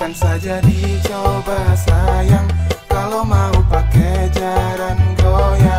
Jadi coba sayang. Kalau mau pakai jaran goyang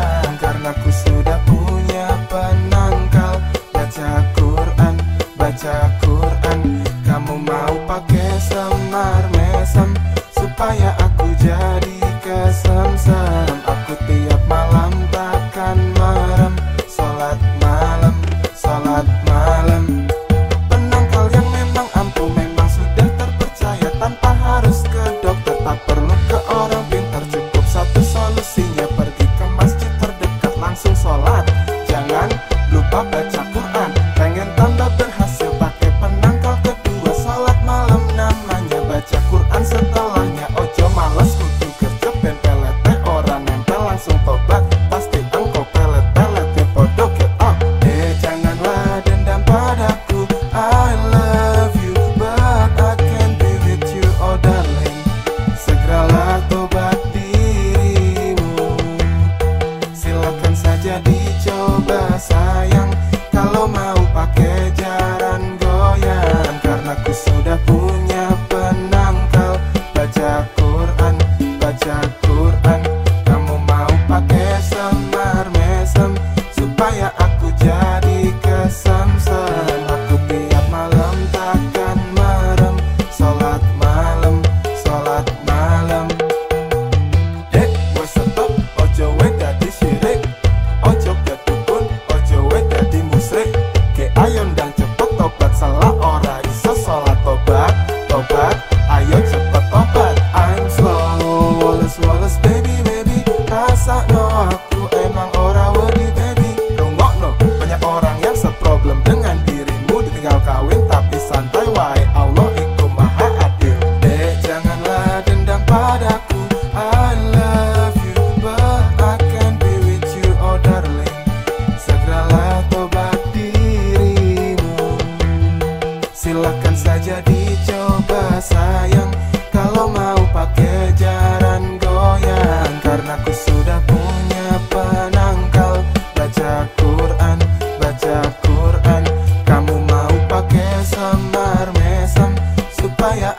sayang Kalau mau pakai jaran goyang Karena ku sudah punya penangkal. Baca Quran, baca Quran Kamu mau pakai semar mesem Supaya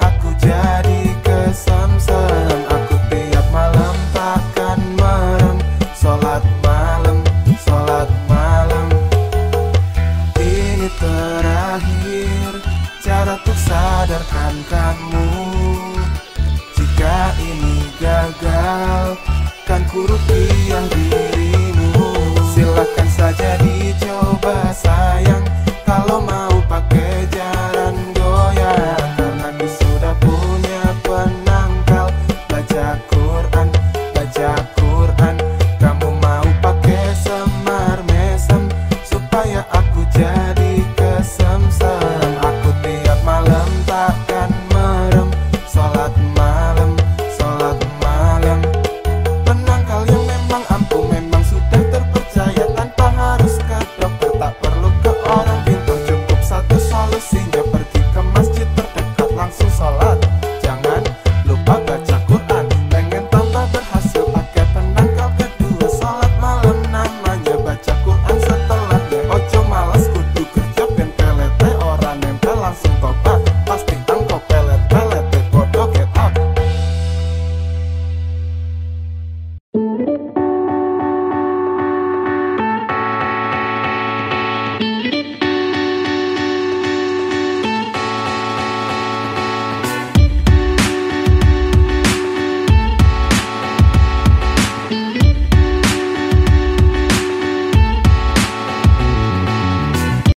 sadarkan kamu. Jika ini gagal Kan ku rugi.